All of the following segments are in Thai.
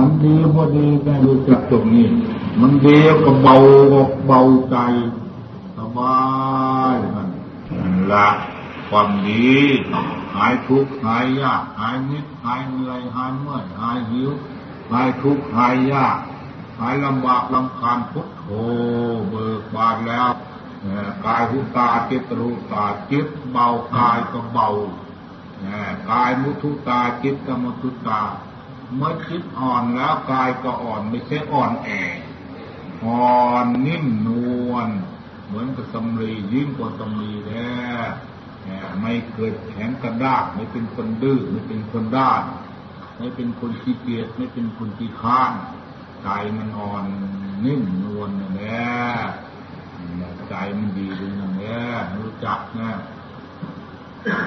มันดีบ่ดีแม่รู้จักตรงนี้ มันดีก็เบาเบาใจสบายมันละความดีหายทุกข์หายยากหายนิดหายเหนื่อยหายเมื่อยหายหิวหายทุกข์หายยากหายลำบากลำคาญพุทโธเบิกบานแล้วกายหุตาจิตรูตาจิตเบากายก็เบากายมุทุตาจิตกมุทุตา เมื่อจิตอ่อนแล้วกายก็อ่อนไม่ใช่อ่อนแออ่อนนิ่มนวลเหมือนกับสำลียิ่งกว่าสำลีแล้วไม่เกิดแข็งกระด้างไม่เป็นคนดื้อไม่เป็นคนด้านไม่เป็นคนขี้เกียจไม่เป็นคนขี้ข้านใจมันอ่อนนิ่มนวลนะแน่ใจมันดีดูนะแน่รู้จักนะ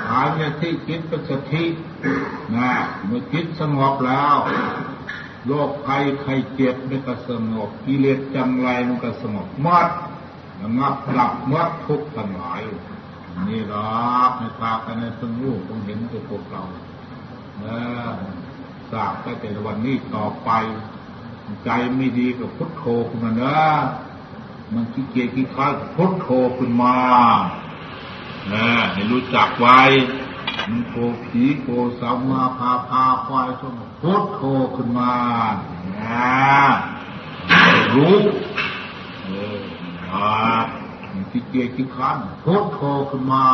หายในที่คิดเป็นสตินะเมื่อคิดสงบแล้วโรคภัยไข้เจ็บมันก็สงบกิเลสจังไรมันก็สงบมดระงับหลับมัดทุกข์ทั้งหลายนี่รักในตากันในสงูคงเห็นตัวพวกเราเออทราบตั้แต่วันนี้ต่อไป ใจไม่ดีกับพุทโธขึ้นมาเนอะมันขี้เกียจขี้ค้านพุทโธขึ้นมา นะให้รู้จักไว้มันโกผีโกสามาพาพาควายชนพุทโธขึ้นมานะรู้เออมันขี้เกียจขี้ค้านพุทโธขึ้นมา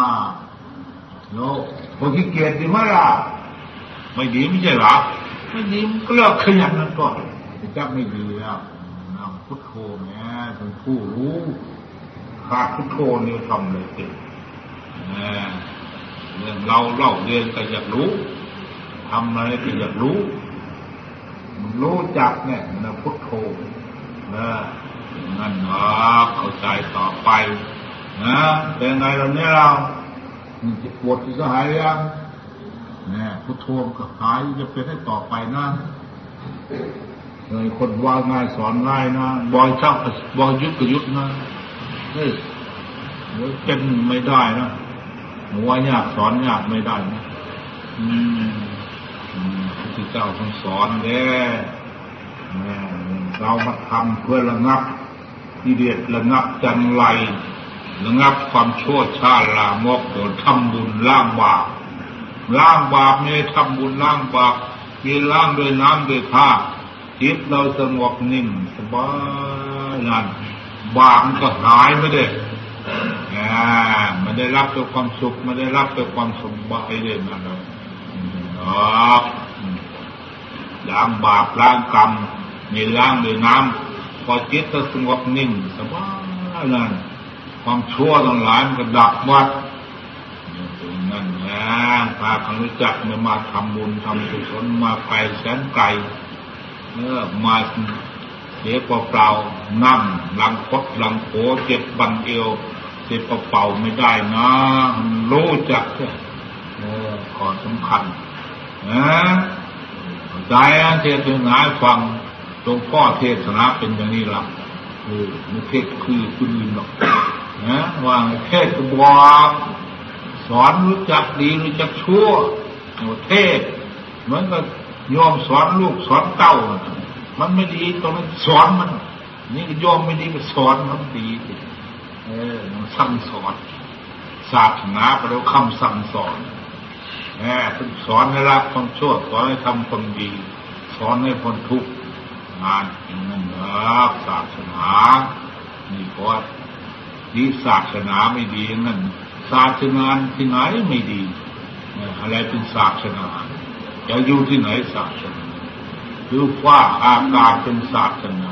โลพอขี้เกียจดีไหมล่ะไม่ดีไม่ใช่หรอไม่ดีมันก็เลิกขยันนั่นก่อนจับไม่ดีแล้วนำพุทโธแม่เป็นผู้รู้ขาดพุทโธนี่ทำเลยติ เรื่องเราเล่าเรียนก็อยากรู้ทำอะไรก็อยากรู้มันรู้จักเนี่ยนะพุทโธนะนั่นหรอเข้าใจต่อไปนะเป็นไงเราเนี่ยเราจะปวดจะหายยังนี่พุทโธก็หายจะเป็นให้ต่อไปนะเลยคนว่าง่ายสอนง่ายนะบอยเจ้าบอยยุดก็ยุดนะเฮ้ยเป็นไม่ได้นะ หัวยากสอนยากไม่ได้นะอืมพระเจ้าท่านสอนแน่เรามาทำเพื่อระงับกิเลสระงับจันไรระงับความชั่วชาลามกโดนทำบุญล่างบาปล่างบาปเนี่ยทำบุญล่างบาปมีล่างด้วยน้ำด้วยผ้าจิตเราสงบนิ่งสบายนั่นบาปก็หายไม่ได้ มันได้รับด้วความสุขมันได้รับด้วความสบายเลยนะเราล้างบาปล้างกรรมมีล้างด้วยน้ำพอจิตสงบนิ่งสบายนั่นความชั่วทั้งหลายมันก็ดับวัดนั่นนะพาคนรู้จักมามาทำบุญทำกุศลมาไกลแสนไกลเออมาเสียเปล่าๆนั่งลังคดลังโผเจ็บบันเอว เจ็บเป่าไม่ได้นะรู้จักเออก่อนสำคัญนะใจเทศนาฟังตรงพ่อเทศนาเป็นอย่างนี้ละเออไม่เทศคือคุณอื่นหรอกนะว่าเทศบอกสอนรู้จักดีรู้จักชั่วเทศเหมือนกับยอมสอนลูกสอนเต้า มันไม่ดีตรงนั้นสอนมัน นี่ยอมไม่ดีก็สอนมันดี ออมันสั่งสอน ศาสนาแปลว่าคำสั่งสอนแหมสอนให้รักความชั่วสอนให้ทำความดี สอนให้พ้นทุกข์งานอย่างนั้นรักศาสนานี่เพราะดีศาสนาไม่ดีนั่นศาสนาที่ไหนไม่ดี อะไรเป็นศาสนาจะอยู่ที่ไหนศาสนาหรือฟ้าอากาศเป็นศาสนา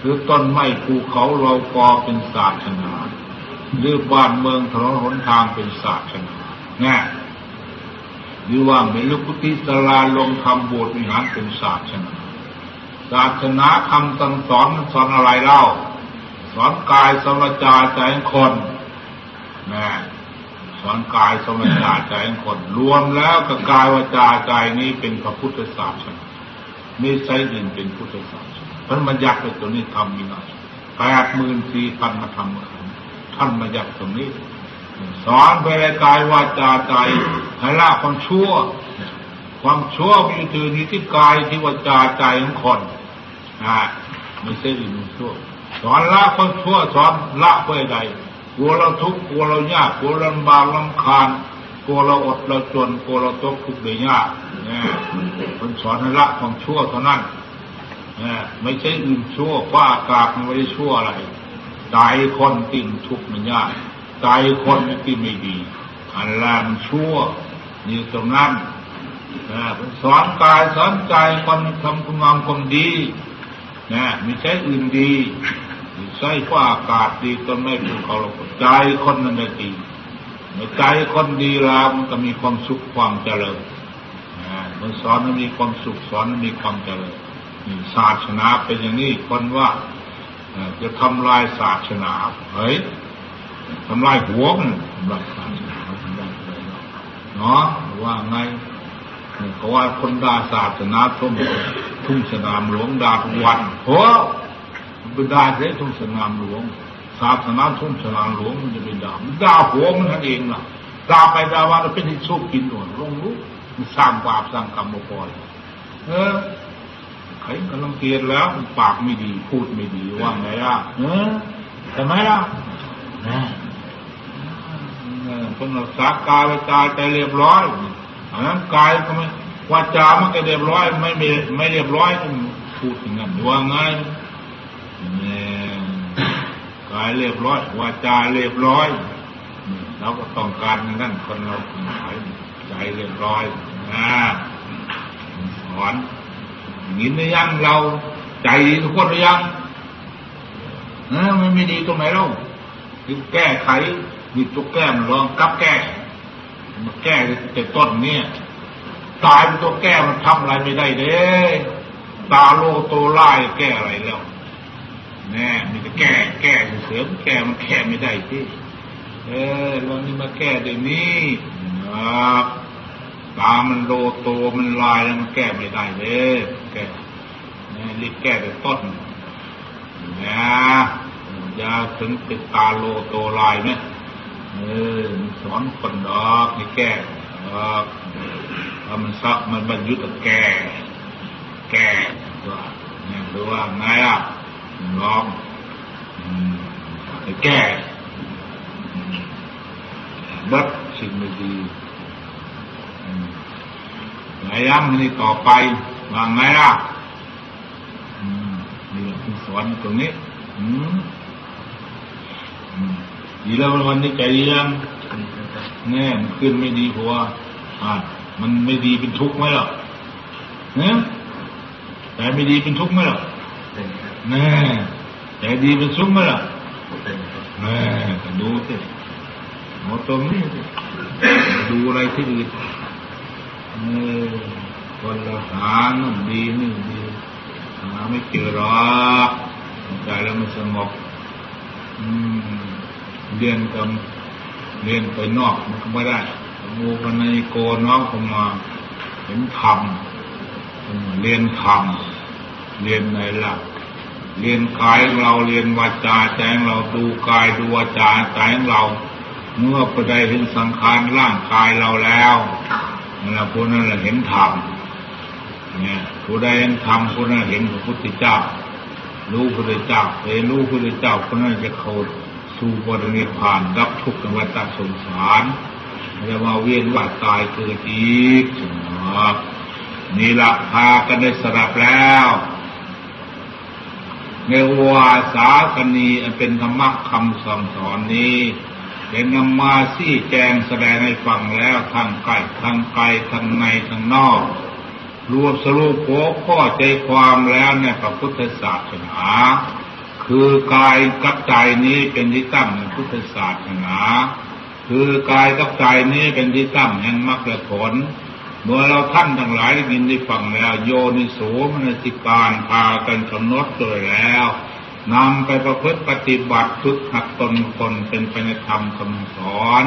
หรือต้นไม้ภูเขาเรากอเป็นศาสนา หรือบ้านเมืองถนนหนทางเป็นศาสนาแน่หรือว่ามีลูกพุทธิสลาลงทำบสถ์วิหารเป็นศาสนา ศาสนาคำสั่งสอนสอนอะไรเล่า สอนกายสมจาใจคนนะสอนกายสมจาใจคน รวมแล้วกับกายวาจาใจนี้เป็นพระพุทธศาสนาไม่ใช่อื่นเป็นพุทธศาสนา ท่านมายักเป็นตัวนี้ทำมีหน่อยแปดหมื่นสี่พันมาทำท่านมายักตรงนี้ สอนไปในกายวาจาใจให้ละความชั่ว ความชั่วอยู่ถือที่ที่กายที่วาจาใจของคนนะไม่ใช่อื่นชั่วสอนละคนชั่วสอนละเพื่อใดกลัวเราทุกข์กลัวเรายากกลัวเราลำบากลำคาญกลัวเราอดเราจนกลัวเราตกทุกข์ได้ยากเนี่ยคนสอนให้ละความชั่วเท่านั้น ไม่ใช่อื่นชั่วว่าอากาศไม่ได้ชั่วอะไรใจคนติ่งทุกข์มันยากใจคนที่ไม่ดีอันแรกมันชั่วนี่ตรงนั้นนะสอนกายสอนใจคนทำคุณงามความดีนะไม่ใช่อื่นดีใช่ว่าอากาศดีก็ไม่พูดเขาใจคนนั้นดีใจคนดีแล้วมันก็มีความสุขความเจริญมันสอนให้มีความสุขสอนให้มีความเจริญ ศาสนาเป็นอย่างนี้คนว่าจะทำลายศาสนาเฮ้ยทำลายหัวมันทำลายศาสนาทำลายอะไรเนาะว่าไงเขาว่าคนด่าศาสนาทุ่มทุ่งสนามหลวงด่าทุกวันโอ้เป็นด่าเสียทุ่งสนามหลวงศาสนาทุ่งสนามหลวงมันจะเป็นด่ามันด่าหัวมันนั่นเองล่ะด่าไปด่าว่าเราเป็นที่ชูกินหนวยลงรู้มันสร้างบาปสร้างกรรมมาปล่อยเออ ใครกำลังเกียดแล้วปากไม่ดีพูดไม่ดีว่าไงล่ะเออทำไมล่ะคนรักษากายวาจาใจเรียบร้อยอันนั้นกายก็ไม่วาจามันก็เรียบร้อย ไม่ไม่ไม่เรียบร้อยต้องพูดอย่างนั้นว่าไงเนี่ยกายเรียบร้อยวาจาเรียบร้อยเราก็ต้องการนั่นคนเราใจเรียบร้อยนะสอน ยินหรือยังเราใจทุกคนหรือยังเออมันไม่ดีตรงไหนเราแก้ไขมีตัวแก้มันลองกลับแก้มาแก้แต่ต้นเนี่ยตายเป็นตัวแก้มันทำอะไรไม่ได้เด้ตาโลโตไล่แก้อะไรแล้วแน่มีแต่แก้แก้เสือมแก้มันแก้ไม่ได้ที่เออเรานี่มาแก้เดี๋ยวนี้นะตามันโลโตมันลายแล้วมันแก้ไม่ได้เลย ก้รีบแก้แต่ต้นนะยาถึงติดตาโลโตลายไหมเออสอนคนดอกให้แก้ดอกถ้ามันซักมันบรรยุทธ์แก้แก้ตัวเนี่ยดูว่าไงอะลองให้แก้บัดสิ่งไม่ดีไหนย้ำนี่ต่อไป ว่าไงล่ะนี่คุณสอนตรงนี้อืมดีแล้ววันนี้ใจยังแน่มันขึ้นไม่ดีเพราะว่าอ่ามันไม่ดีเป็นทุกข์ไหมล่ะเนี่ยแต่ไม่ดีเป็นทุกข์ไหมล่ะแน่แต่ดีเป็นทุกข์ไหมล่ะแน่ดูสิหมดตรงนี้ดูอะไรที่อื่นเนี่ย คนเราหานั่นดีนี่ดีหาไม่เจอหรอกใจแล้วมันสงบเรียนกันเรียนไปนอกมันก็ไม่ได้งูกันในโกน้องเข้ามาเห็นธรรมเรียนธรรมเรียนในหลักเรียนกายของเราเรียนวาจาใจของเราดูกายดูวาจาใจของเรา เมื่อประใดเห็นสังขารร่างกายเราแล้วนั่นแหละผู้นั้นแหละเห็นธรรม เนี่ยผู้ใดเห็นธรรมผู้นั้นเห็นพระพุทธเจ้า รู้พระพุทธเจ้าเห็นรู้พระพุทธเจ้าผู้นั้นจะเข้าสู่บรนิพานรับทุกข์ในวัฏสงสารจะมาเวียนว่าตายเกิดอีกนี่ละพากันได้สลับแล้วในวาสาคณีอันเป็นธรรมะคำสั่งสอนนี้เป็นนำมาซี่แจงแสดงให้ฟังแล้วทางไกลทางไกลทางในทางนอก รวมสรุปหัวข้อใจความแล้วในพระพุทธศาสนา คือกายกับใจนี้เป็นที่ตั้งในพุทธศาสนา คือกายกับใจนี้เป็นที่ตั้งแห่งมรรคผล เมื่อเราท่านทั้งหลายได้ยินได้ฟังแล้วโยนิโสมนสิการพากันกำหนดโดยแล้วนำไปประพฤติปฏิบัติทุกหักตนคนเป็นไปในธรรมคำสอน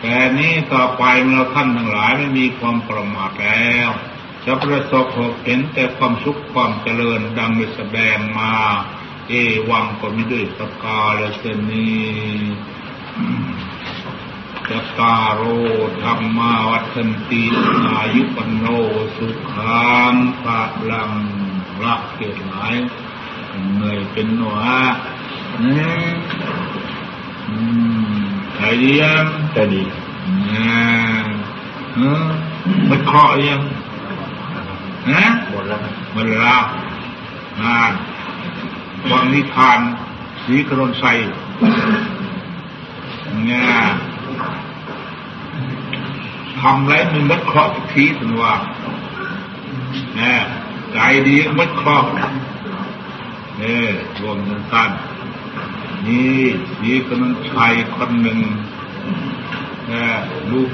แต่นี้ต่อไปเราท่านทั้งหลายไม่มีความประมาทแล้ว จะประสบพบเห็นแต่ความสุขความเจริญดังได้แสดงมา เอวังก็มีด้วยสกาลเสนีจตารโรธรรมาวัฒนติอายุปโนสุขังปะลังรักเกิดหลายเหนื่อยเป็นหนัวเนี่ยใครดียังจะดีนะเออมันเคาะยัง นะหมดแล้วหมดแล้วงานวังนิทานสีกรนไซเนี่ยทำไรมันมัดคราะห์ทีถึงว่าเนี่ยใจดีมัดคราะห์เนี่ยรวมสั้นนี่สีกรนชัยคนหนึ่งเนี่ยลูก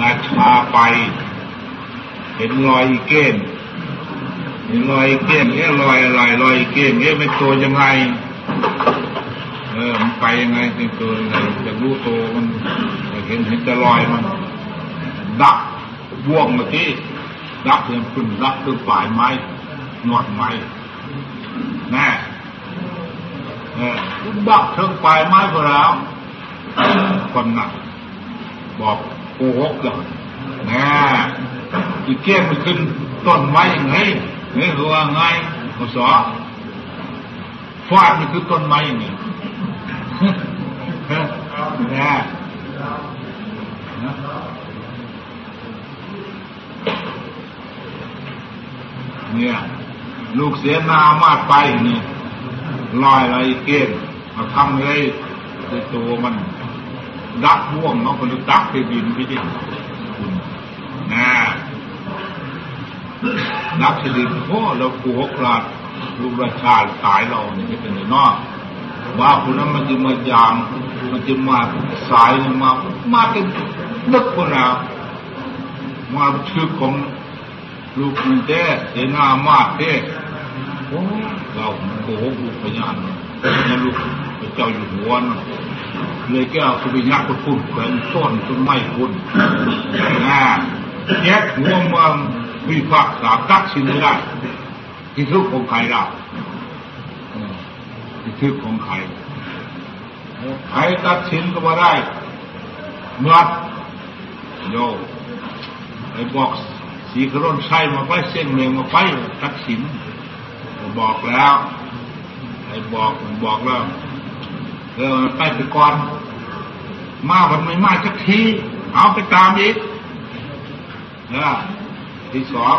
ราชาไป เห็นรอยเก้นเห็นรอยเก้นเอ๊ะรอยอะไรรอยเก้นเอ๊ะไม่ตัวยังไงเออมันไปยังไงเป็นตัวยังไงจะรู้ตัวมันเห็นเห็นจะลอยมัน ดักบ่วงเมื่อกี้ดักเพียงขึ้นดักคือฝ่ายไม้หนวดไม้แน่เออดักเชิงฝ่ายไม้พอแล้วคนน่ะบอกโกหกเลยแน่ อีเกี้ยมันขึ้นต้นไม้ยังไงนี่คือว่าไงเขาสอฟาดมันคือต้นไม้ยังไงเนี่ยเนี่ย ลูกเสียนามาดไปนี่ลอยอะไรเกณฑ์มาทำเลยตัวมัน ดักบ่วงเนาะคนดักไปบินไปดิ นะดักสดินโอ้เราปูหกลาดลูกราชาตายเราเนี่ยเป็นเนาะว่าคนนั้นมันจะมายามมันจะมาสายมามาเป็นนึกคนเรามาชื่อของลูกมันเต้เสนามาเต้เราโกหกลูกพยานนี่ลูกเจ้าอยู่หัวนะเลยแก้วสุบิยักษ์ก็พูดเป็นต้นต้นไม้คุณนะ แยกหัวมังวิพากษาตักสินไม่ได้ที่ทุกของใครเราที่ทุกของใครใครตัดสินก็มาได้เมื่อโยไอ้บอกสีกระร่นใช่มาไปเส้นเมืองมาไปตัดสินบอกแล้วไอ้บอกบอกแล้วเออไปไปก่อน มาวันไม่มาสักที เอาไปตามอีก นะที่สอง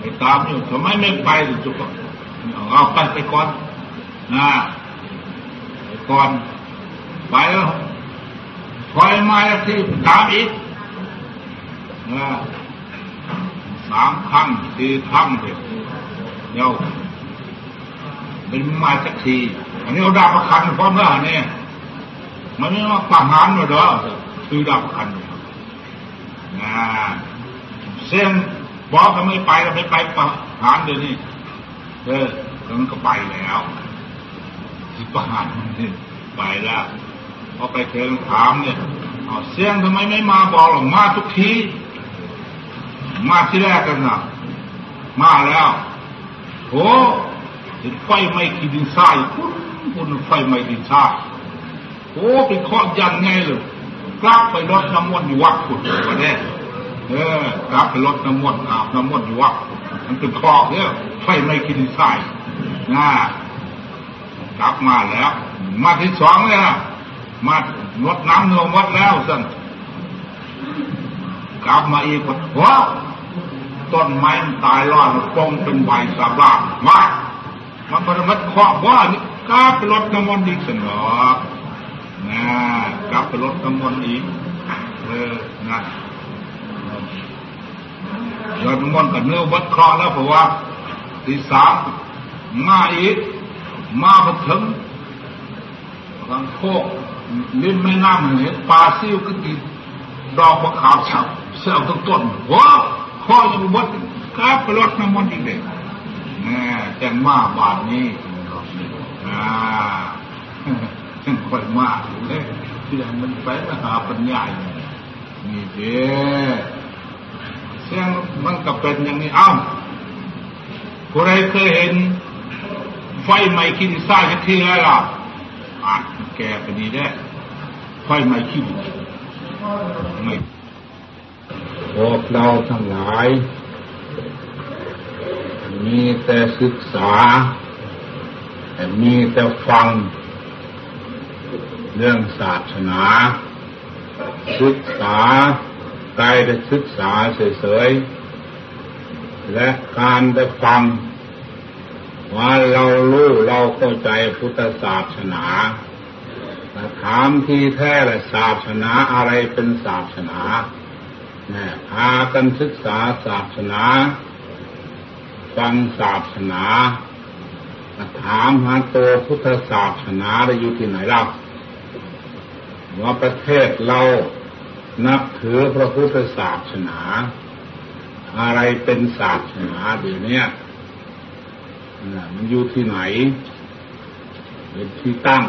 ไปตามอยู่ทำไมไม่ไปจุกเอาไปไปก่อนนะไปก่อน ไปแล้วคอยมาที่ตามอีกนะสามครั้งสี่ครั้งเดียวเดี๋ยวเป็นมาสักทีอันนี้เราดาบประคันพร้อมแล้วเนี่ยมันไม่ว่าปะหารหรอเด้อคือดาบประคัน นะเส้นบอกก็ไม่ไปก็ไม่ไปประหารเดี๋ยวนี้เออแล้วมันก็ไปแล้วที่ประหารไปแล้วพอไปเชิญถามเนี่ยเสียงทำไมไม่มาบอกหรอกมาทุกทีมาที่แรกกันนะมาแล้วโอ้เห็นไฟไหม้ขีดินทรายพุ่นพุ่นไฟไหม้ดินทรายโอ้เป็นข้อยันไงเลย กลับไปรดน้ำมนต์อยู่วัดขุดมาแน่เออกลับไปรดน้ำมนต์อาบน้ำมนต์อยู่วัดมันเป็นข้อเนี่ยไฟไม้ขีดินทรายนะกลับมาแล้ว มาที่สองเลยนะมารดน้ำเนื้อวัดแล้วสั่นกลับมาอีกว่าต้นไม้ตายรอดปองเป็นใบสาบาว่ามันประมัดเคาะว่านี่กลับไปรถน้ำมันอีกสนอก นะกลับไปรถน้ำมันอีกเออนะยอดน้ำมันกับเนื้อวัดเคาะแล้วเพราะว่าที่สามมาอีก มาพถึงทางโคกลิ้นไม่น้ำเห็นปลาซิ่วก็กินดอกมะขามฉับเสี้ยวต้นต้นว้าข้อยังวัดกลับไปรถน้ำมันอีกเลยนะจังมาบาทนี้อ่า ค่อยมากเลยที่ไหนมันไปมหาปัญญานี่เด้เสียงมันก็เป็นอย่างนี้ เอ้าผู้ใดเคยเห็น ไฟไหม้กินซ่าจะที่ไรล่ะอานแก่ไปดีได้ค่อยมาคิดไม่พวกเราทั้งหลาย มีแต่ศึกษาแต่มีแต่ฟัง เรื่องศาสนา ศึกษาใครได้ศึกษาเฉยๆ และการได้ฟัง ว่าเรารู้เราเข้าใจพุทธศาสนาถามที่แท้ละศาสนาอะไรเป็นศาสนาเนี่ยพากันศึกษาศาสนา ฟังศาสนา ถามหาตัวพุทธศาสนาได้อยู่ที่ไหนเล่า ว่าประเทศเรานับถือพระพุทธศาสนา อะไรเป็นศาสนาเดี๋ยวนี้มันอยู่ที่ไหนเป็นที่ตั้ง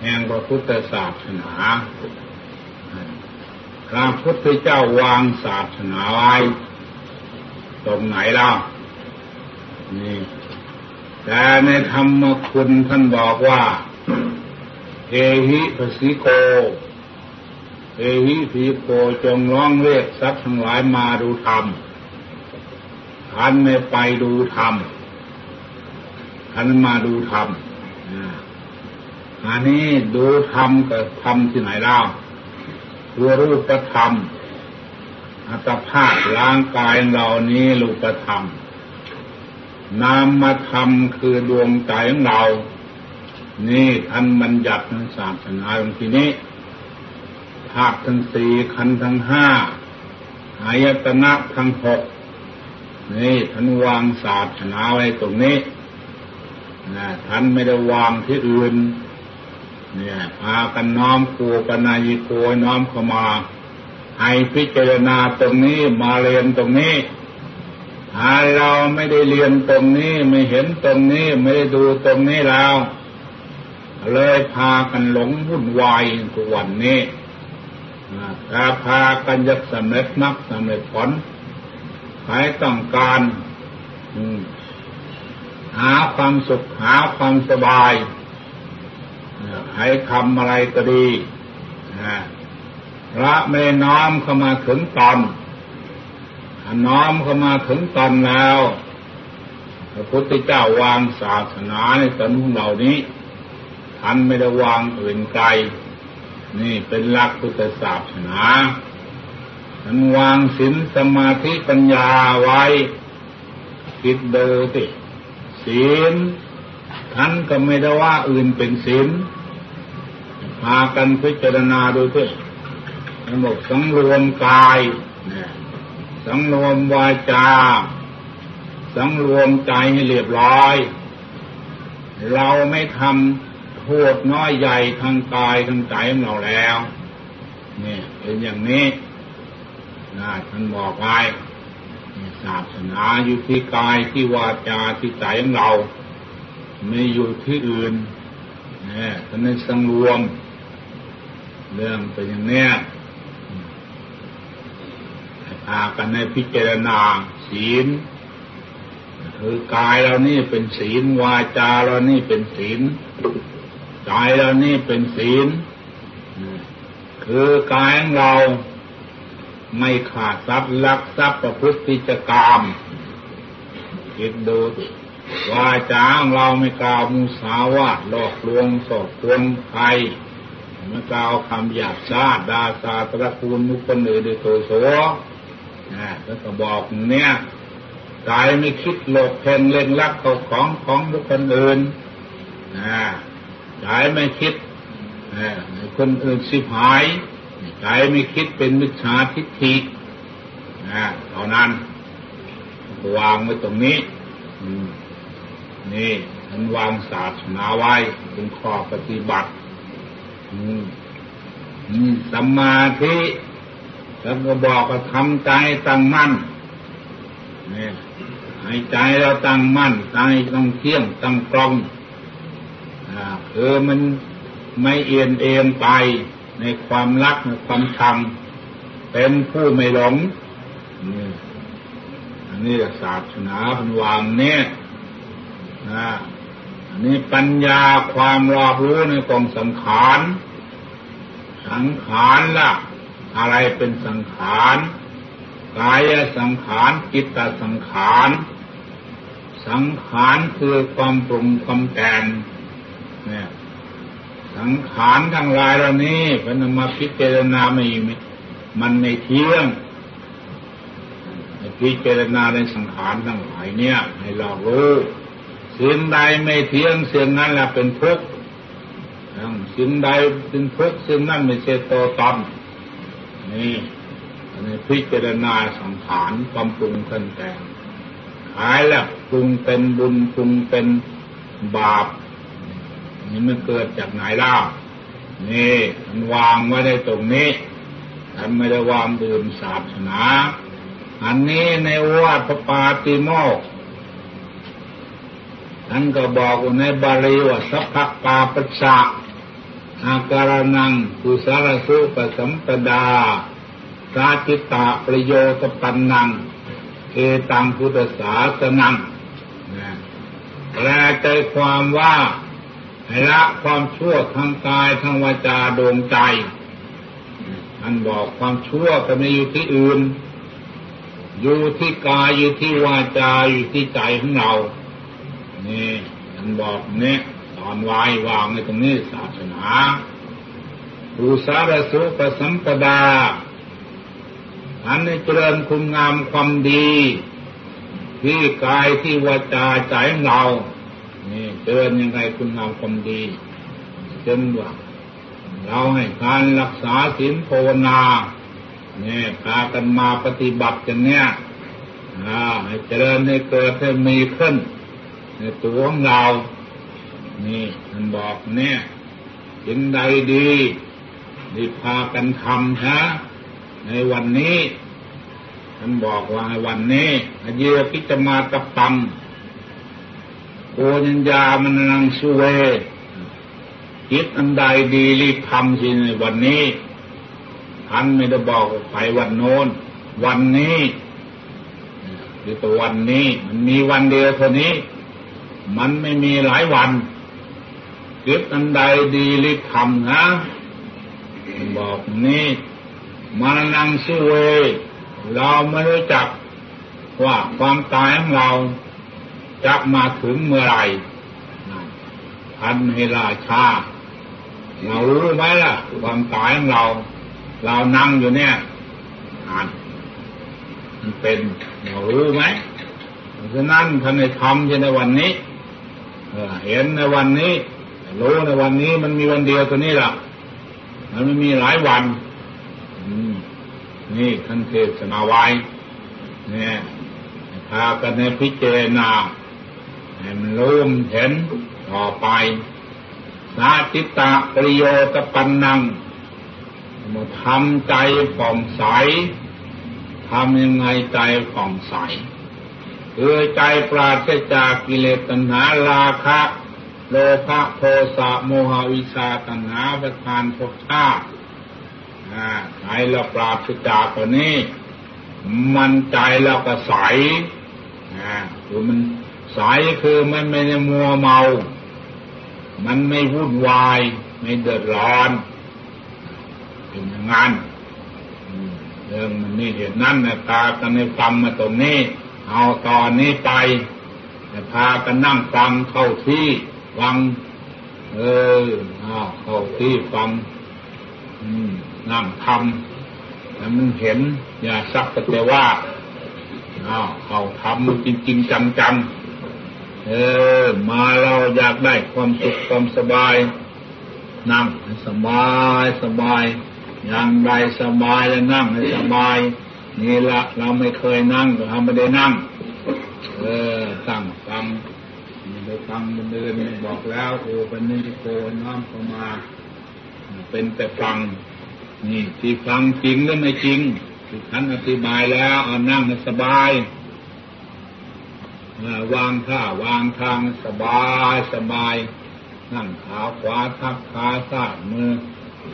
แห่งพระพุทธศาสนาพระพุทธเจ้าวางศาสนาไว้ตรงไหนเล่านี่แต่ในธรรมคุณท่านบอกว่า เอหิปสิโก เอหิพีโกจงร้องเรียกทรัพย์ทั้งหลายมาดูธรรมท่านไม่ไปดูธรรมท่านมาดูธรรมอันนี้ดูธรรมกับธรรมที่ไหนเล่าคือรูปธรรมอัตภาพร่างกายเรานี้รูปธรรมนามธรรมคือดวงใจของเรา นี่ท่านบัญญัติในศาสนาตรงที่นี้ภาคทั้งสี่ขันทั้งห้าอายตนะทั้งหกนี่ท่านวางศาสนาไว้ตรงนี้นะท่านไม่ได้วางที่อื่น เนี่ยพากันน้อมครูปนายิโกน้อมเข้ามา ให้พิจารณาตรงนี้มาเรียนตรงนี้ถ้าเราไม่ได้เรียนตรงนี้ไม่เห็นตรงนี้ไม่ได้ดูตรงนี้แล้ว เลยพากันหลงวุ่นวายทุกวันนี้ถ้าพากันจะสำเร็จนักสำเร็จผลใครต้องการหาความสุขหาความสบายให้ทำอะไรก็ดีพระไม่น้อมเข้ามาถึงตอนน้อมเข้ามาถึงตอนแล้ว พระพุทธเจ้าวางศาสนาในสนุเหล่านี้ ท่านไม่ได้วางอื่นไกล นี่เป็นหลักพุทธศาสนาท่านวางศีลสมาธิปัญญาไว้คิดดูสิศีลท่านก็ไม่ได้ว่าอื่นเป็นศีลพากันพิจารณาดูเถอะทั้งหมดสังรวมกายสังรวมวาจา สังรวมใจให้เรียบร้อย เราไม่ทำ โทษน้อยใหญ่ทางกายทางใจของเราแล้วนี่เป็นอย่างนี้นะท่านบอกไว้ศาสนาอยู่ที่กายที่วาจาที่ใจของเรา ไม่อยู่ที่อื่นเนี่ยท่านนั้นสังรวม เรื่องเป็นอย่างนี้พากันในพิจารณาศีลคือกายเรานี่เป็นศีลวาจาเรานี่เป็นศีล ใจเรานี่เป็นศีลคือกายของเราไม่ขาดทรัพย์ลักทรัพย์ประพฤติจกรรมคิดดูวาจาของเราไม่กล่าวมุสาวาทหลอกลวงสอบควงใครมันกล่าวคำหยาบชาดาซาตระคูลมุคนอื่นโดยโตโสนะแล้วก็บอกเนี้ยใจไม่คิดโลภเพนเล่นลักเขาของของบุคคลอื่นนะ ใจไม่คิดคนอื่นสิบหาย ใจไม่คิดเป็นมิจฉาทิฏฐินะเท่านั้นวางไว้ตรงนี้นี่มันวางศาสนาไว้เป็นข้อปฏิบัติสัมมาธิแล้วก็บอกว่าทำใจตั้งมั่นนี่ให้ใจเราตั้งมั่นใจต้องเที่ยงตั้งตรง คือมันไม่เอียนเอ็นไปในความรักในความชังเป็นผู้ไม่หลงนี่อันนี้ศาสนาพันวางเนี่ยนะอันนี้ปัญญาความรอบรู้ในกองสังขาร สังขารล่ะ อะไรเป็นสังขารกายสังขารจิตตสังขาร สังขารคือความปรุงความแต่ง เนี่ยสังขารทั้งหลายเหล่านี้เป็นมาพิจารณาไม่มันไม่เที่ยงพิจารณาในสังขารทั้งหลายเนี่ย ให้เรารู้สิ่งใดไม่เที่ยงสิ่งนั้นแหละเป็นทุกข์สิ่งใดเป็นทุกข์สิ่งนั้นไม่ใช่ตัวตนนี่ในพิจารณาสังขารความปรุงกันแต่งหายแล้วปรุงเป็นบุญปรุงเป็นบาป นี่มันเกิดจากไหนล่ะนี่มันวางไว้ในตรงนี้ท่านไม่ได้วางดื่มศาสนา อันนี้ในวัดพระปาติโมกท่านก็บอกในบาลีว่าสัพพปาปัสสะอาการนังกุสารสุปสัมปดาสาจิตาประโยชน์ปันนังเอตังพุทธศาสนังแปลใจความว่า ละความชั่วทางกายทางวาจาดวงใจท่านบอกความชั่วก็ไม่อยู่ที่อื่น อยู่ที่กายอยู่ที่วาจาอยู่ที่ใจของเรา นี่ท่านบอกเนี่ยสอนไว้วางในตรงนี้ศาสนาภูสารสุปสัมปดาอันในเจริญคุณงามความดี ที่กายที่วาจาใจของเรา นี่เจริญยังไงคุณงามความดีเช่นว่าเราให้การรักษาศีลภาวนาเนี่ยพากันมาปฏิบัติกันเนี่ยให้เจริญให้เกิดให้มีขึ้น ในตัวของเรา นี่มันบอกเนี่ยสิ่งใดดีดีพากันทำฮะในวันนี้ท่านบอกว่าในวันนี้อเยพิจมาตปัง โกยัญญามันนังสุเวคิดอันใดดีรีบทำสิในวันนี้ท่านไม่ได้บอกไปวันโน้น วันนี้หรือตัววันนี้ มันมีวันเดียวเท่านี้ มันไม่มีหลายวันคิดอันใดดีรีบทำนะบอกนี้มานังสุเว เราไม่รู้จักว่าความตายของเรา จะมาถึงเมื่อไรทันให้ราชาเรารู้ไหมล่ะ ความตายของเรา เรานั่งอยู่เนี่ยอ่านมันเป็นเรารู้ไหมฉะนั้นท่านในทำในวันนี้เห็นในวันนี้รู้ในวันนี้มันมีวันเดียวตัวนี้ล่ะ มันไม่มีหลายวันนี่ท่านเทศนาไว้เนี่ยพากันในพิจารณา ให้มันรู้มเห็นต่อไปสาจิตตะปริโยตปันนังมาทำใจผ่องใสทำยังไงใจผ่องใสคือใจปราศจากกิเลสตัณหาราคะโลภะโทสะโมหะวิชาตัณหาประทานภพชาติใจเราปราศจากตัวนี้ มันใจเราก็ใสคือมัน ใสคือมันไม่ได้มัวเมา มันไม่วุ่นวาย ไม่เดือดร้อน เป็นอย่างนั้นเรื่องมันนี่เหตุนั้นนะตากันในฟังมาตรงนี้ เอาตอนนี้ไปจะพากันนั่งฟังเข้าที่ฟัง เออเอาเข้าที่ฟังนั่งทำแล้วมันเห็น อย่าสักแต่ว่าอ้าเขาทำจริงจริงจังจ เออ มาเราอยากได้ความสุขความสบาย นั่งให้สบายสบาย อย่างใดสบายแล้วนั่งให้สบาย นี่ละเราไม่เคยนั่งก็ทำไม่ได้นั่ง เออตั้งฟังไปฟังมันเดินบอกแล้วโอ้เป็นนิโกน้อมเข้ามา เป็นแต่ฟัง นี่ที่ฟังจริงหรือไม่จริงท่านอธิบายแล้วเอานั่งให้สบาย วางท่าวางทางสบายสบายนั่งขาขวาทับขาซ้ายมือ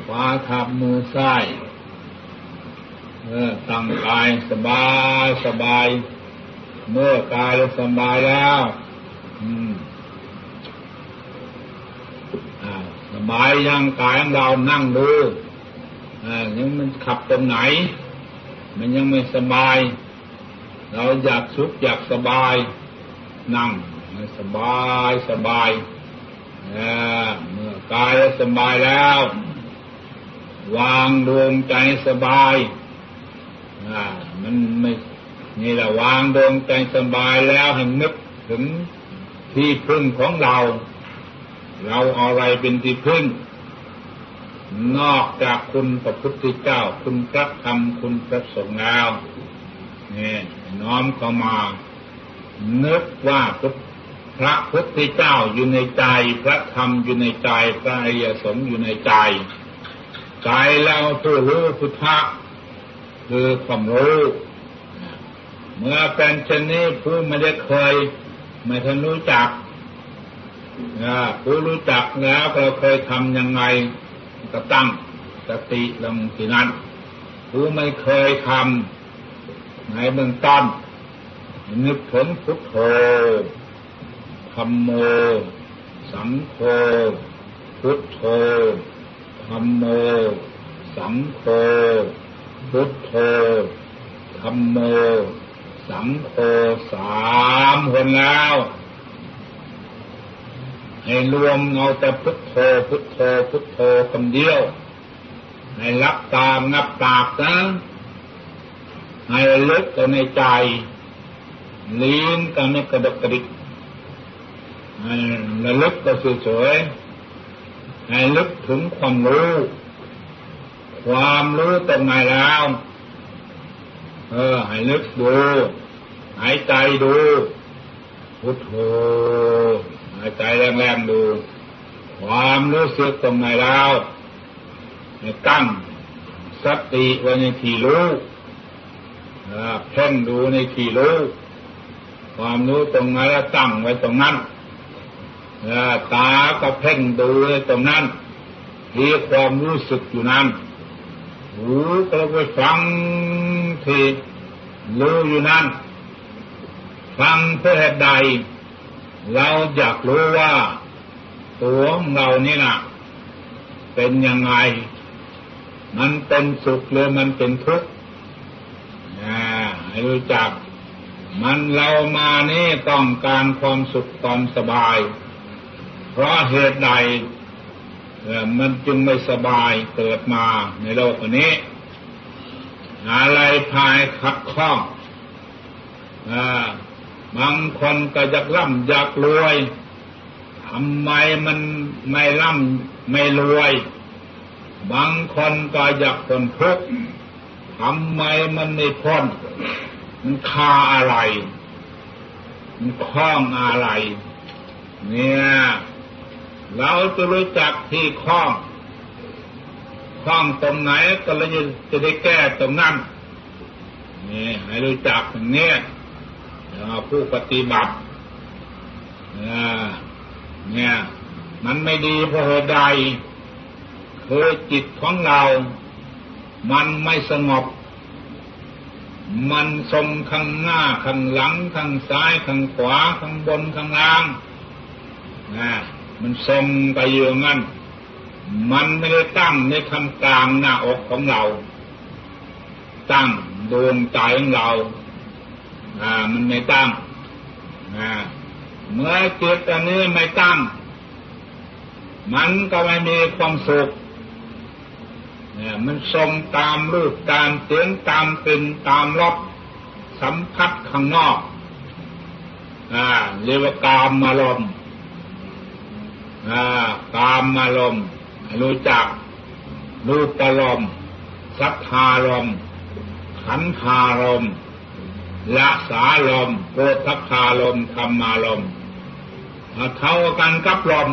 ขวาทับมือซ้ายเออตั้งกายสบายสบาย เมื่อกายสบายแล้ว อืมสบายยังกายของเรานั่งดูอ่ายังมันขับตรงไหน มันยังไม่สบาย เราอยากสุขอยากสบาย นั่งสบายสบายเมื่อกายสบายแล้ว วางดวงใจสบายมันไม่นี่แหละวางดวงใจสบายแล้วให้นึกถึงที่พึ่งของเรา เราอาอะไรเป็นที่พึ่ง นอกจากคุณพระพุทธเจ้า คุณพระธรรมคุณพระสงฆ์แล้วนี่น้อมเข้ามา นึกว่าพระพุทธเจ้าอยู่ในใจ พระธรรมอยู่ในใจ พระอริยสงฆ์อยู่ในใจใจแล้วผู้รู้พุทธะคือความรู้ เมื่อเป็นเช่นนี้ผู้ไม่ได้เคย ไม่ทันรู้จักผู้รู้จักแล้วเราเคยทำยังไงก็ตั้งสติลงที่นั้นผู้ไม่เคยทำในเบื้องต้น นึกถึงพุทโธธรรมโม สังโฆ พุทโธธรรมโม สังโฆ พุทโธธรรมโม สังโฆสามคนแล้วให้รวมเอาแต่พุทโธ พุทโธ พุทโธคำเดียว ให้รับตามนับปากนะให้ลึกตัวในใจ ลิ้นก็ไม่กระดกกระดิกให้ระลึกก็สวยๆให้ลึกถึงความรู้ ความรู้ตรงไหนแล้ว เออให้ลึกดู หายใจดูพุทโธหายใจแรงๆดู ความรู้สึกตรงไหนแล้วให้ตั้งสติไว้ในที่รู้เพ่งดูในที่รู้ ความรู้ตรงไหนแล้วตั้งไว้ตรงนั้นตาก็เพ่งดูตรงนั้นมียกความรู้สึกอยู่นั้นหูก็ไปฟังที่รู้อยู่นั้นฟังเพื่อใด เราอยากรู้ว่า ตัวของเรานี่นะเป็นยังไง มันเป็นสุขหรือมันเป็นทุกข์ให้รู้จัก มันเรามานี่ต้องการความสุขความสบาย เพราะเหตุใดมันจึงไม่สบายเกิดมาในโลกนี้ อะไรภายขัดข้องบางคนก็อยากร่ำอยากรวยทำไมมันไม่ร่ำไม่รวย บางคนก็อยากคนทุกข์ทำไมมันไม่พ้น มันคาอะไร มันคล้องอะไร เนี่ย เราจะรู้จักที่คล้องคล้องตรงไหนก็เลยจะได้แก้ตรงนั้นนี่ให้รู้จักอย่างนี้ผู้ปฏิบัติเนี่ย มันไม่ดีเพราะเหตุใดคือจิตของเรา มันไม่สงบ มันทรงข้างหน้าข้างหลังข้างซ้ายข้างขวาข้างบนข้างล่างนะมันทรงไปอยู่งั้น มันไม่ได้ตั้งในคำกลางหน้าอกของเรา ตั้งดวงใจของเราอ่ามันไม่ตั้งอ่าเมื่อจิตอันนี้ไม่ตั้ง มันก็ไม่มีความสุข เนี่ยมันทรงตามรูปตามเสียงตามกลิ่นตามรสสัมผัสข้างนอกอ่าเรียกว่ากามมารมณ์กามมาลมรู้จักรูปลมสัทธารมขันธารมละสาลมโพธคารมธรรมารมเท่ากันกับลม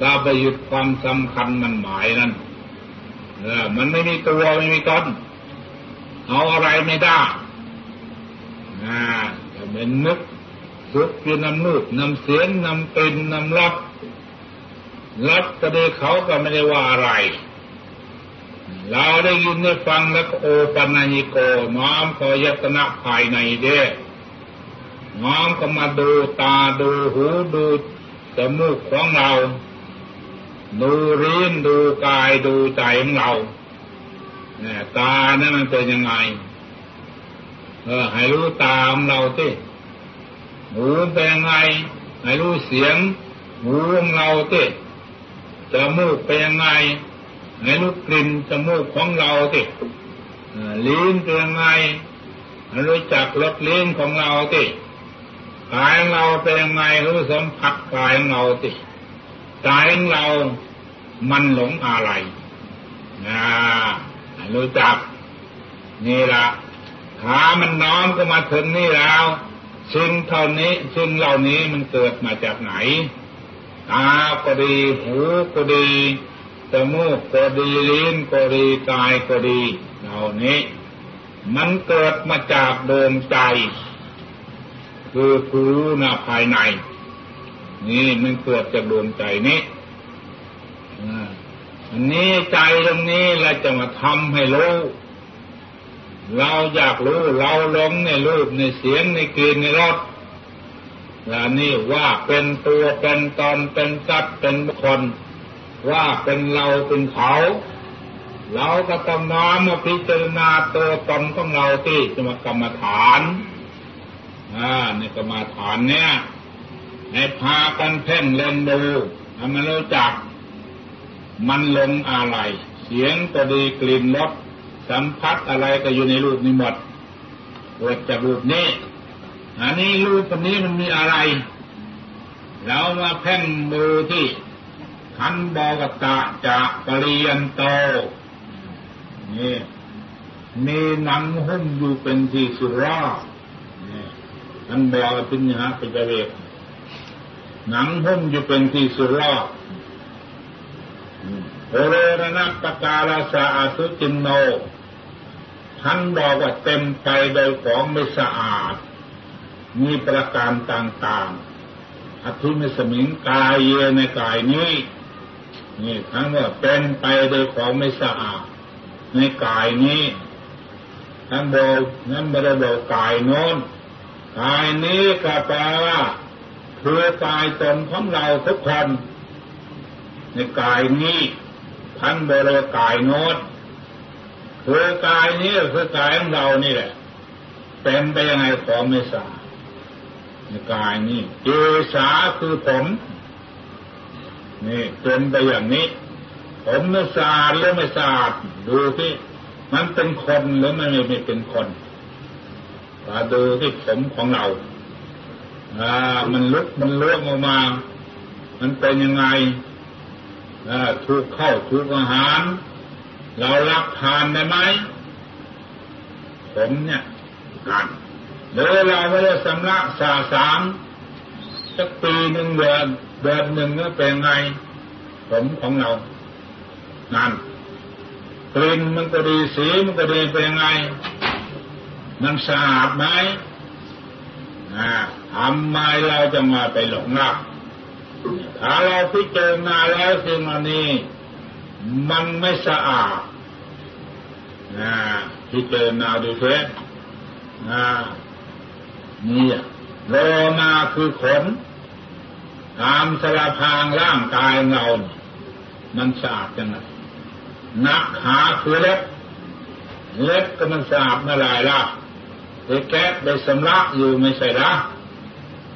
ถ้าไปหยุดความสำคัญมันหมายนั้น เออ มันไม่มีตัวไม่มีตนเอาอะไรไม่ได้อ่าจะเป็นนึกสุขอยู่น้ำนูกนำเสียงนำกลิ่นนำรสรัฐก็ดีเขาก็ไม่ได้ว่าอะไร เราได้ยินได้ฟังแล้วโอปัญญิโกน้อมขอยตนะภายในเด้น้อมก็มาดูตาดูหูดูจมูกของเรา ดูริ้นดูกายดูใจของเราเนี่ยตาเนี่ยมันเป็นยังไง เออ ให้รู้ตามเราสิหูเป็นยังไง ให้รู้เสียงหูของเราสิจมูกเป็นยังไง ให้รู้กลิ่นจมูกของเราสิลิ้นเป็นยังไงให้รู้จักรสลิ้นของเราสิกายของเราเป็นยังไงรู้สัมผัสกายของเราสิ ใจของเรา มันหลงอะไรนะรู้จัก นี่ละขามันน้อมก็มาถึงนี่แล้วสิ่งเท่านี้สิ่งเหล่านี้มันเกิดมาจากไหนตาก็ดี หูก็ดีจมูกก็ดีลิ้นก็ดีกายก็ดี เหล่านี้ มันเกิดมาจากดวงใจ คือผู้รู้นาภายใน นี่มันเกิดจากดวงใจนี้อันนี้ใจตรงนี้เราจะมาทำให้รู้ เราอยากรู้ เราหลงในรูปในเสียงในกลิ่นในรสและนี่ว่าเป็นตัวเป็นตนเป็นสัตว์เป็นคนว่าเป็นเราเป็นเขา เราก็ต้องน้อมมาพิจารณาตัวตนของเราที่จะมากรรมฐานอ่าในกรรมฐานเนี่ย ให้พากันเพ่งเล่นดูให้มันรู้จัก มันลงอะไร เสียงก็ดีกลิ่นรสสัมผัสอะไรก็อยู่ในรูปนี้หมดเกิดจากรูปนี้ อันนี้รูปนี้มันมีอะไรเรามาเพ่งมือที่ขันบอกตะจะปริยันโตนี่มีหนังหุ้มอยู่เป็นที่สุราท่านบอกเป็นยาเป็นเวก หนังหุ้มอยู่เป็นที่สุดราโอโรนัปกาลาสาอสุจินโนท่านบอกว่าเต็มไปโดยของไม่สะอาด มีประการต่างๆอธิมิสมิงกายเยในกายนี้ นี่ทั้งว่าเป็นไปโดยของไม่สะอาด ในกายนี้ท่านบอกนั้นไม่ได้บอกกายโน้นกายนี้ก็แปลว่า คือกายตนของเราทุกคน ในกายนี้ท่านบริกายโน้ตคือกายนี้คือกายของเรานี่แหละเป็นไปยังไงขอไม่สาในกายนี้เอสาคือผมนี่เป็นไปอย่างนี้ ผมไม่สะอาดหรือไม่สะอาดดูที่มันเป็นคนหรือมันไม่เป็นคนมาดูที่ผมของเรา อ่ามันลุกมันเลื่องออกมา มันเป็นยังไงถูกเข้าถูกอาหาร เรารับทานได้ไหมผมเนี่ยกันหรือเราไม่ได้สำลักสาสางสักปีหนึ่งเดือนเดือนหนึ่งก็เป็นไง ผมของเรา นั่นกลิ่นมันก็ดีสีมันก็ดีเป็นไง มันสะอาดไหม ทำไมเราจะมาไปหลงรักถ้าเราพิจารณาแล้วสิ่งนี้ มันไม่สะอาดนะพิจารณาดูเถอะนะนี่โลมาคือขน ตามสารพางร่างกายเรา มันสะอาดจังไงนักขาคือเล็บ เล็บก็มันสะอาดเมื่อไรล่ะ ไปแก๊สไปสำลักอยู่ไม่ใช่ละ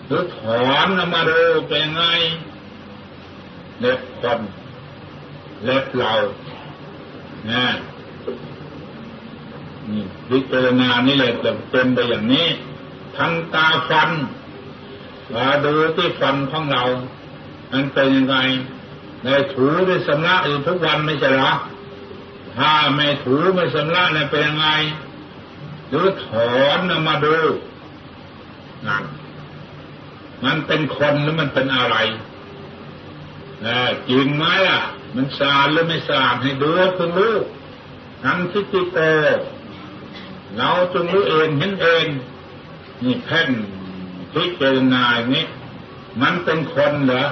หรือถอนออกมาดูเป็นไงเล็บคนเล็บเรานะนี่พิจารณานี่แหละจะเป็นไปอย่างนี้ ทั้งตาฟันมาดูที่ฟันของเรา มันเป็นยังไงในถูในสำลักอยู่ทุกวันไม่ใช่หรอถ้าไม่ถูไม่สำลักเนี่ยเป็นยังไง หรือถอนออกมาดูนั่นมันเป็นคนหรือมันเป็นอะไรนะจริงไหมอะ มันสาดหรือไม่สาดให้ดูเพิ่งรู้ทั้งทิฏฐิโตเราจงรู้เองเห็นเองนี่แพ่นพิจารณาอย่างนี้มันเป็นคนเหรอ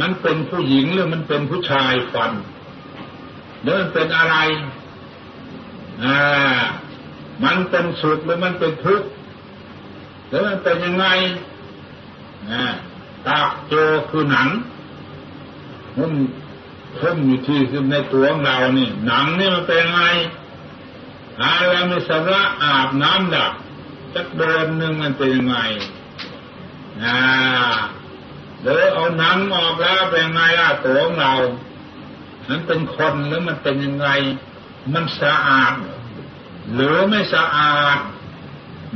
มันเป็นผู้หญิงหรือมันเป็นผู้ชายฟันหรือมันเป็นอะไร อ่า มันเป็นสุขหรือมันเป็นทุกข์หรือมันเป็นยังไงนะตาโจคือหนังมันพุ่มอยู่ที่คือในตัวของเรานี่ หนังนี่มันเป็นไงอาล้วไม่สระอาบน้ำดับสักเดือนหนึ่งมันเป็นยังไงอ่าหรือเอาหนังออกแล้วเป็นยังไงล่ะตัวของเรานั้นเป็นคนหรือมันเป็นยังไง มันสะอาดหรือ หรือไม่สะอาด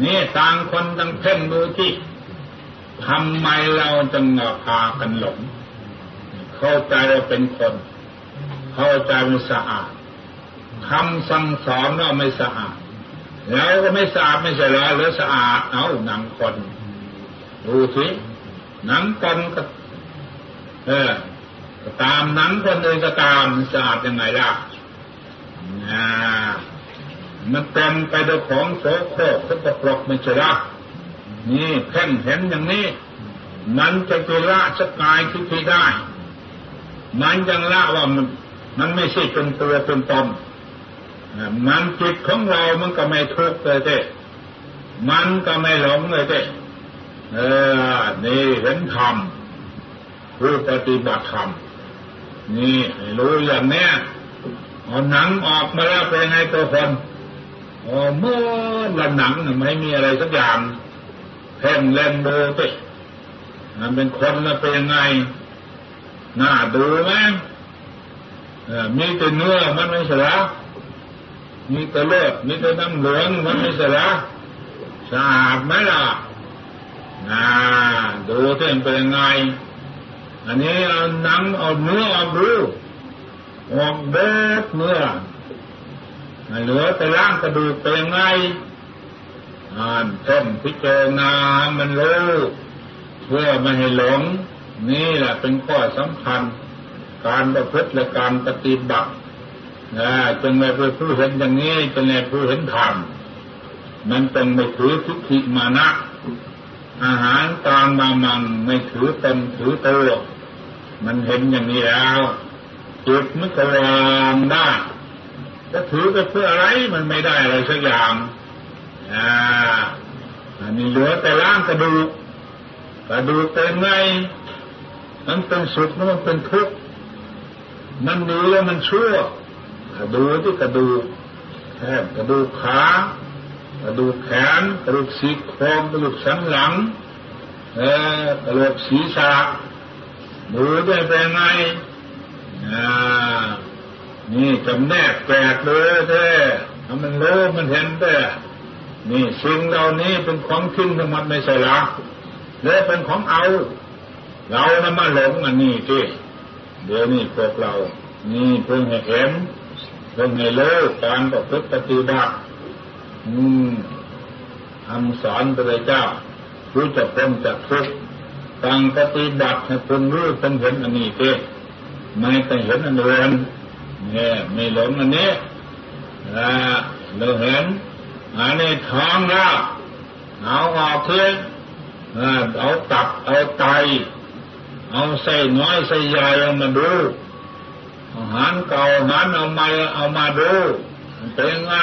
นี่ต่างคนต่างเพ่งดูที่ทำไมเราจึงพากันหลง เข้าใจว่าเป็นคน เข้าใจมันสะอาดคำสั่งสอนว่าไม่สะอาด แล้วก็ไม่สะอาดไม่ใช่หรอหรือสะอาดเอาหนังคน ดูสิหนังคนก็ เออตามหนังคนอื่นก็ตามสะอาดยังไงล่ะนะ มันเต็มไปด้วยของโสโครกสกปรกไม่ใช่หรอนี่แค่งเห็นอย่างนี้ มันจะไปละสกายทิฏฐิได้ มันยังละว่ามันมันไม่ใช่เป็นตัวเป็นตนมันจิตของเรามันก็ไม่ทุกข์เลยเจ้มันก็ไม่หลงเลยเจ้เออ นี่เห็นธรรมผู้ปฏิบัติธรรม นี่รู้อย่างเนี้ยเอาหนังออกมาแล้วเป็นไงตัวคน เมื่อละหนังไม่มีอะไรสักอย่างแพ่งเล่นดูไปมันเป็นคนแล้วเป็นยังไงน่าดูไหมมีแต่เนื้อมันไม่ใช่หรอมีแต่เลือดมีแต่น้ำเหลืองมันไม่ใช่หรอสะอาดไหมล่ะน่าดูเส้นเป็นยังไง อันนี้เอาหนังเอาเนื้อเอาดูออกเด็ดเนื้อ เหลือแต่ร่างกระดูกเป็นยังไงอ่านต้นพิจารณามันรู้เพื่อไม่ให้หลง นี่แหละเป็นข้อสำคัญ การประพฤติและการปฏิบัตินะจึงไม่เพื่อผู้เห็นอย่างนี้จึงไม่ผู้เห็นธรรมมันต้องไม่ถือทุกขิมานะ อาหารตางมามังไม่ถือตนถือตัวมันเห็นอย่างนี้แล้วจิตมันก็วางได้ จะถือไปเพื่ออะไรมันไม่ได้อะไรสักอย่างอ่าอันนี้เหลือแต่ร่างกระดูกกระดูกเป็นไงมันเป็นสุขมันเป็นทุกข์มันดีแล้วมันชั่วกระดูกที่กระดูกแค่กระดูกขากระดูกแขนกระดูกสีโครงกระดูกสันหลังเออกระดูกศีรษะดูได้เป็นไงอ่า นี่จำแนกแปลกเลยแท้มันรู้มันเห็นแต่นี่สิ่งเหล่านี้เป็นของทิ้งทั้งหมดไม่ใช่หรอและเป็นของเอา เรานะมาหลงอันนี้ที่เดี๋ยวนี้พวกเรา นี่เพิ่งเห็นเพิ่งให้เลิกการประพฤติปฏิบัติอืมคำสอนพระเจ้า รู้จักพ้นจากทุกข์การปฏิบัติให้คนรู้คนเห็นอันนี้เองไม่ต้องเห็นอันอื่น เนี่ยไม่หลงอันนี้นะเราเห็นอันนี้ท้องแล้วเอาออกเพื่อเอาตับเอาไต เอาใส่น้อยใส่ใหญ่เอามาดูอาหารเก่าอาหารเอามาเอามาดูเป็นไง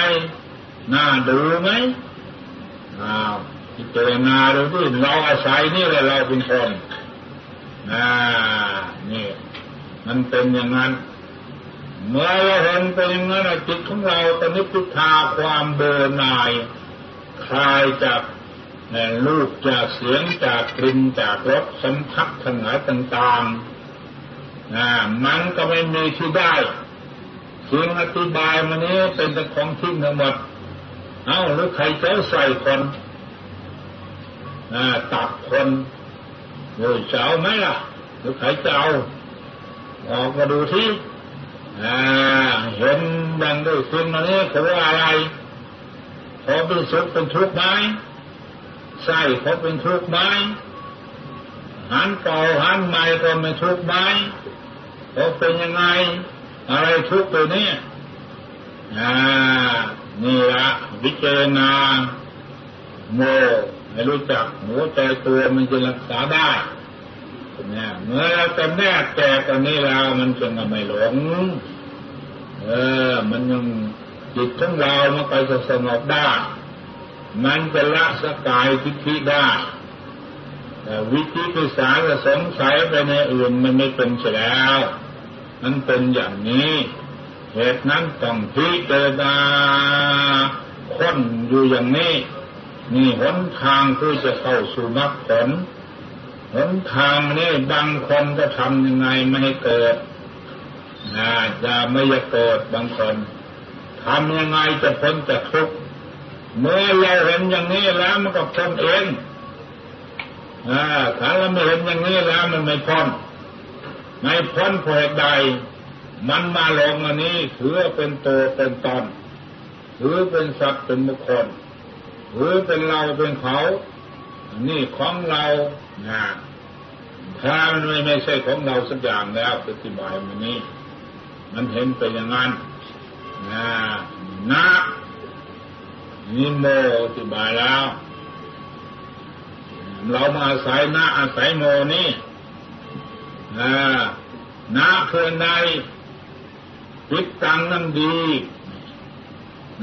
น่าดูไหมอ้าวพิจารณาดูที่เราอาศัยนี่แหละเราเป็นคนอ่านี่มันเป็นอย่างนั้น เมื่อเราเห็นเป็นอย่างนั้นจิตของเราตอนนี้พิทาความเบื่อหน่ายคลายจากลูกจากเสียงจากกลิ่นจากรสสัมผัสทั้งหลายต่างๆนะมันก็ไม่มีที่ได้สิ่งอธิบายมานี้เป็นแต่ของทิ้งทั้งหมด เอาหรือใครจะใส่คนตับคนโดยเจ้าไหมล่ะ หรือใครจะเอาออกมาดูที่ เห็นดังด้วยสิ่งนี้เขาว่าอะไรเขาเป็นสุขเป็นทุกข์ไหมใช่เขาเป็นทุกข์ไหมหันเก่าหันใหม่ก็ไม่ทุกข์ไหมเขาเป็นยังไง อะไรทุกข์ตัวนี้อ่านี่ละวิจารณาโมให้รู้จักหัวใจตัวมันจะรักษาได้ เนี่ยเมื่อจำแนกแจกอันนี้แล้วมันจึงไม่หลง เออ มันยังจิตของเรามันไปสงบได้ มันจะละสกายทิฏฐิได้แต่วิธีพิสารสงสัยไปในอื่นมันไม่เป็นเสียแล้วมันเป็นอย่างนี้ เหตุนั้นต้องพิจารณาค้นอยู่อย่างนี้ นี่หนทางคือจะเข้าสู่มรรคผล หนทางนี้บางคนก็ทำยังไงไม่ให้เกิดนะจะไม่จะเกิดบางคนทำยังไงจะพ้นจากทุกข์เมื่อเราเห็นอย่างนี้แล้วมันก็พ้นเองถ้าเราไม่เห็นอย่างนี้แล้วมันไม่พ้นไม่พ้นเพราะใด มันมาลงอันนี้ถือเป็นตัวเป็นตนถือเป็นสัตว์เป็นบุคคลถือเป็นเราเป็นเขา นี่ของเรานะถ้ามันไม่ไม่ใช่ของเราสักอย่างแล้วอธิบายมันนี้ มันเห็นไปอย่างนั้นนะนะนิโมอธิบายแล้ว เรามาอาศัยนะอาศัยโมนี่นะนะคือในพิกตังน้ำดี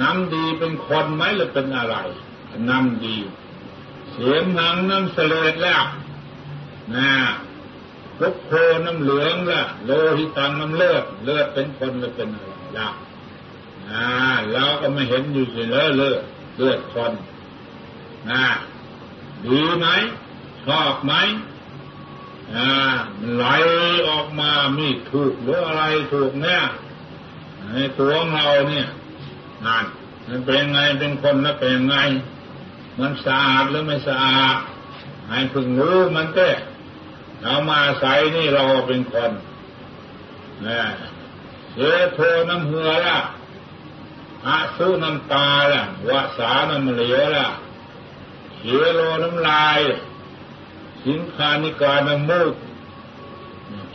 น้ำดีเป็นคนไหมหรือเป็นอะไรน้ำดี เสียงหนังน้ำเสลดแล้วนะพุกโคน้ำเหลืองละโลหิตังน้ำเลือดเลือดเป็นคนหรือเป็นอะไรละอ่าเราก็ไม่เห็นอยู่สิเลยเลือดเลือดคนนะดีไหมชอบไหมอ่ามันไหลออกมามีถูกหรืออะไรถูกเนี่ยในตัวของเราเนี่ยนั่นมันเป็นไงเป็นคนแล้วเป็นไง มันสะอาดหรือไม่สะอาดให้พึงรู้มันเต้เรามาใส่นี่เราเป็นคนนะเสือโทน้ำเหือละอาสุน้ำตาละวาสาน้ำเหลือละเขียโลน้ำลาย สินคานิกาน้ำมูก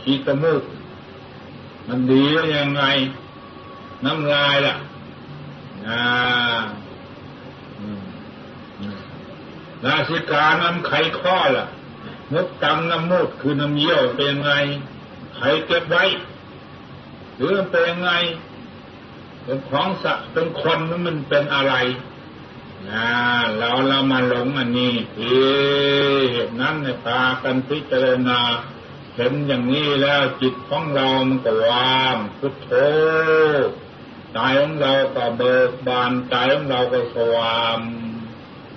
ขีตมูก มันดียังไง น้ำลายล่ะนะ ราศิกาน้ำไขข้อล่ะมุดตังน้ำมูดคือน้ำเยี่ยวเป็นไงใครเก็บไว้ หรือเป็นไงเป็นของสัตว์เป็นคนนั้นมันเป็นอะไรนะเราเรามาหลงอันนี้เหตุนั้นในตากันพิจารณาเห็นอย่างนี้แล้วจิตของเรามันก็ว่างพุทโธใจของเราก็เบิกบานใจของเราก็สว่าง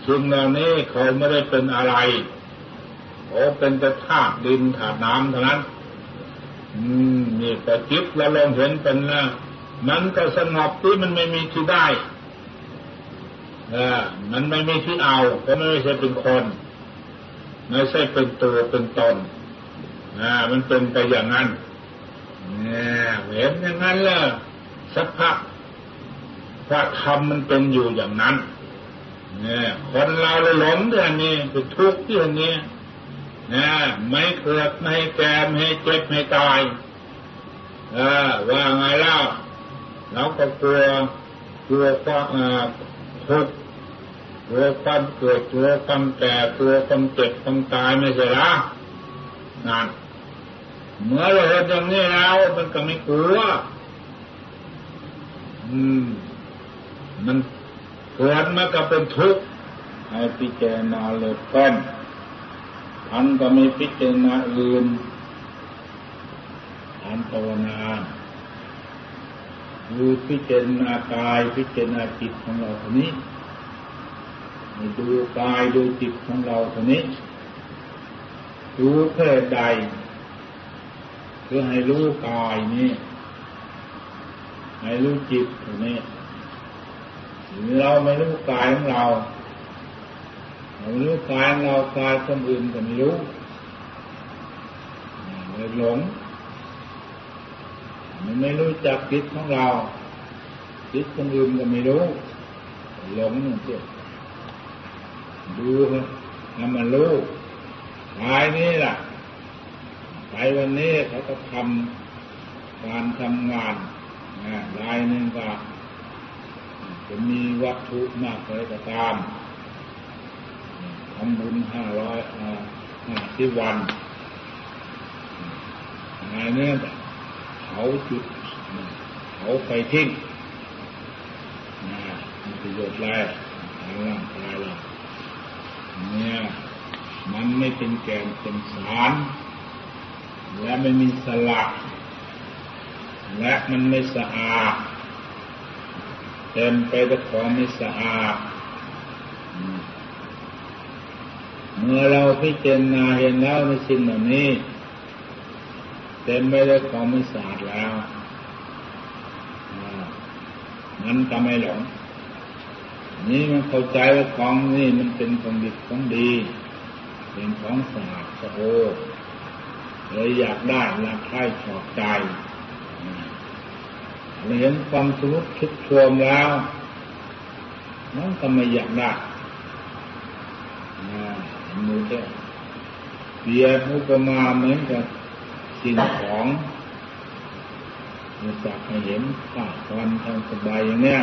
สิ่งเหล่านี้เขาไม่ได้เป็นอะไรโอ้เป็นแต่ธาตุดินธาตุน้ำเท่านั้น อืมนี่แต่จิตเราลองเห็นเป็นนะมันก็สงบที่มันไม่มีที่ได้เออมันไม่มีที่เอาก็ไม่ใช่เป็นคน ไม่ใช่เป็นตัวเป็นตนอ่ามันเป็นไปอย่างนั้นเนี่ยเห็นอย่างนั้นแล้วสักพักพระธรรมมันเป็นอยู่อย่างนั้น เนี่ยคนเราเลยหลงเรื่องนี้เป็นทุกข์เรื่องนี้นะไม่เกิดไม่แก่ไม่เจ็บไม่ตายเออว่าไงเล่าเราก็กลัวกลัวความทุกข์กลัวความเกิดกลัวความแก่กลัวความเจ็บความตายไม่ใช่หรอนั่นเมื่อเราเห็นอย่างนี้แล้วมันก็ไม่กลัว อืม มัน เกิดมาก็เป็นทุกข์ให้พิจารณาเลยก้อนอันก็มีพิจารณาอื่นอันภาวนาดูพิจารณากายพิจารณาจิตของเราคนนี้ดูกายดูจิตของเราคนนี้รู้เพื่อใดเพื่อให้รู้กายนี้ให้รู้จิตคนนี้ เราไม่รู้กายของเราเรารู้กายเรากายคนอื่นก็ไม่รู้เลยหลง มันไม่รู้จักจิตของเราจิตคนอื่นก็ไม่รู้ หลงนั่นเองดูให้มันรู้กายนี้ล่ะไปวันนี้เขาก็ทำการทำงานรายหนึ่งก็ จะมีวัตถุมากเลยก็ตามทำบุญห้าร้อยห้าสิบวันงานนี้เขาจุดเขาไปทิ้งนะมีประโยชน์อะไรทางร่างกายเราเนี่ย มันไม่เป็นแกนเป็นสาร และไม่มีสลัก และมันไม่สะอาด เต็มไปด้วยของไม่สะอาด เมื่อเราพิจารณาเห็นแล้วในสิ่งเหล่านี้ เต็มไปด้วยของไม่สะอาดแล้วมันก็ไม่หลง นี่มันเข้าใจว่าของนี่มันเป็นของดีของดี เป็นของสะอาดสะโอเลยอยากได้รักใคร่ชอบใจ เราเห็นความสนุกชุดชมแล้วมันก็ไม่อยากได้มือเจ้าเปียอุปมาเหมือนกับสิ่งของเราจับให้เห็นข้าวันทำสบายอย่างเนี้ย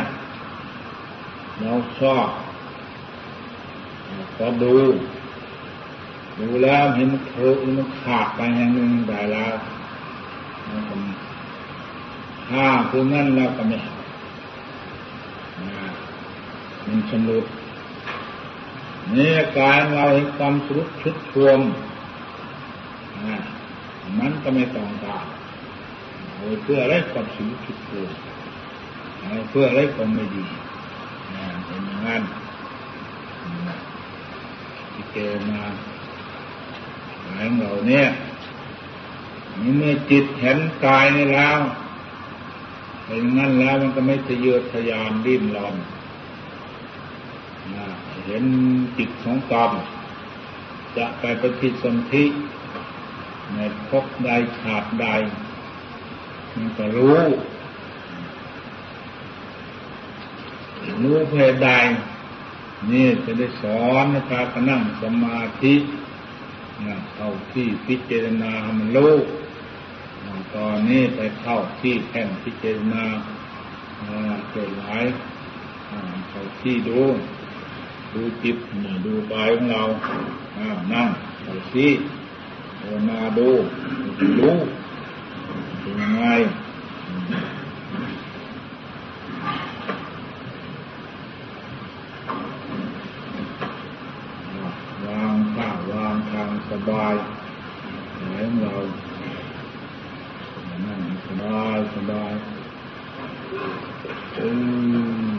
เราชอบก็ดู ดูแล้วเห็นมันทะลุมันขาดไปแห่างหนึ่งได้แล้ว ถ้าคือนั่นเราก็ไม่มันชำรุดนี่กายเราเห็นความสุดชุดชวมมันก็ไม่ต้องการเพื่ออะไรความสุดชุดชวมเพื่ออะไรความไม่ดีเป็นอย่างนั้นที่เกมาหลายเราเนี่ยนี่เมื่อจิตเห็นกายนี่แล้ว เป็นงั้นแล้วมันก็ไม่ทะเยอทะยานดิ้นรอนเห็นจิตของกรรมจะไปปฏิสนธิในภพใดชาติใด มันก็รู้รู้เพศใด นี่จะได้สอนนะครับนั่งสมาธิเข้าที่พิจารณามันรู้ ตอนนี้ไปเข้าที่แท่นพิจารณาเกิดหลายเข้าที่ดู ดูจิตนี่ดูกายของเรานั่งดูสิภาวนาดูดูเป็นยังไงวางข้าวางทางสบายหายของเรานั่งสบายสบายอืม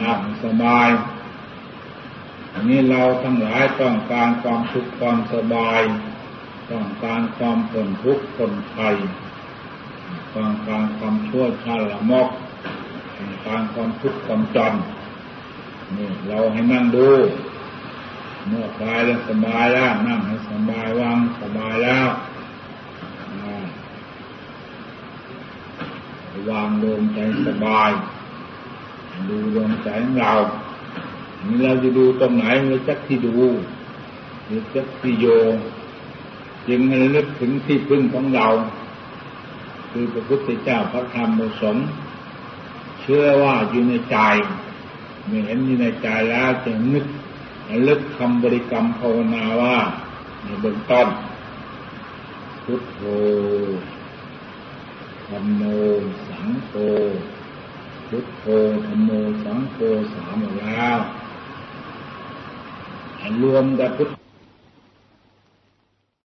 นั่งสบายอันนี้เรา ทั้งหลายต้องการความสุขความสบาย ต้องการความผลทุกข์ผลภัยต้องการความชั่วชาละมกต้องการความทุกข์ความจำนี่เราให้นั่งดูเมื่อคลายแล้วสบายแล้วนั่งให้สบายวางสบายแล้ววางลมใจสบาย ดูดวงใจของเรา เราจะดูตรงไหนเราจักที่ดูหรือจักที่โยจึงให้ลึกถึงที่พึ่งของเรา คือพระพุทธเจ้าพระธรรมพระสงฆ์เชื่อว่าอยู่ในใจเมื่อเห็นอยู่ในใจแล้วจะนึกลึกคำบริกรรมภาวนาว่าในเบื้องต้นพุทโธธรรมโมสังโฆพุทโธธรรมโมสังโฆสามแล้ว รวมกับพุท